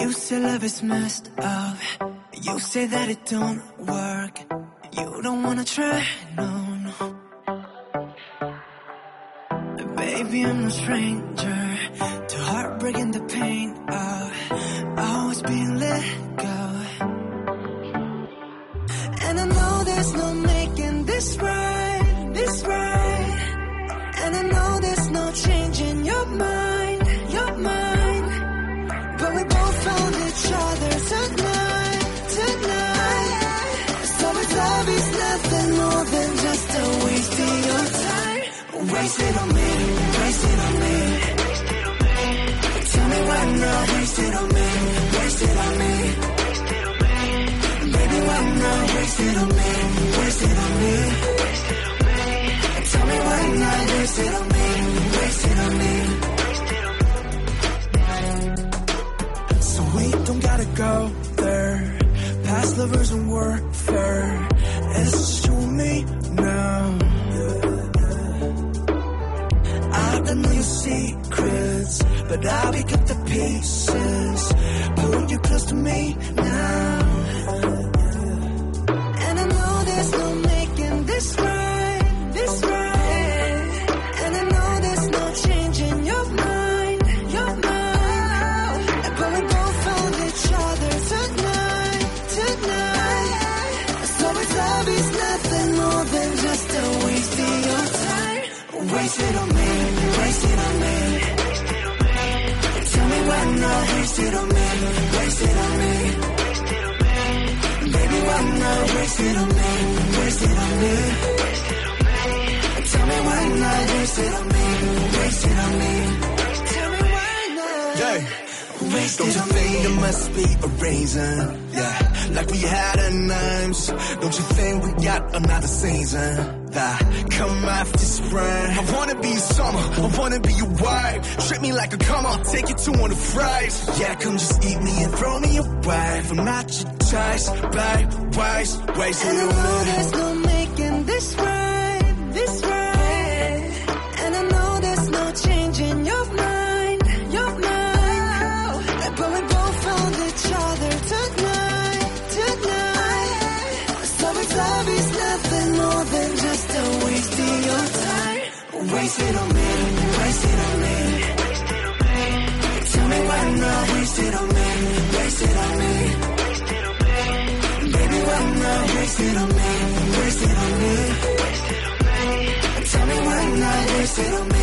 You say love is messed up. You say that it don't work. You don't wanna try, no, no. Baby, I'm no stranger to heartbreak and the pain of always being let go. And I know there's no making this right, Waste it on me, waste it on me. Tell me why not, waste it on me, waste it on me. Baby, why not, waste it on me, waste it on me. Tell me why not, waste it on me, waste it on me. So we don't gotta go there. Past lovers and warfare. It's just you and me now. But I'll pick up the pieces. Pull you close to me now. And I know there's no making this right, this right. And I know there's no changing your mind, your mind. But we both found each other tonight, tonight. So love is nothing more than just a waste of your time, waste it on me, waste it on me. Tell me why not, waste it on me, waste it on me. Baby, why not waste it on me? Waste it on me. Tell me why not waste it on me? Waste it on me. Tell me why not. Yeah. Don't you think there must be a reason? Yeah, like we had a names. Don't you think we got another season? That come after spring. I wanna be summer, I wanna be your wife. Treat me like a come on, take you to one of fries. Yeah, come just eat me and throw me away. I'm not your choice, babe. Waste, waste And the know there's no making this right, love is nothing more than just a waste of your time. Waste it on me, Wasted on me. Tell me why not waste it on me, Wasted on me. Baby, why not waste it on me, Wasted on me. Tell me why not Wasted on me.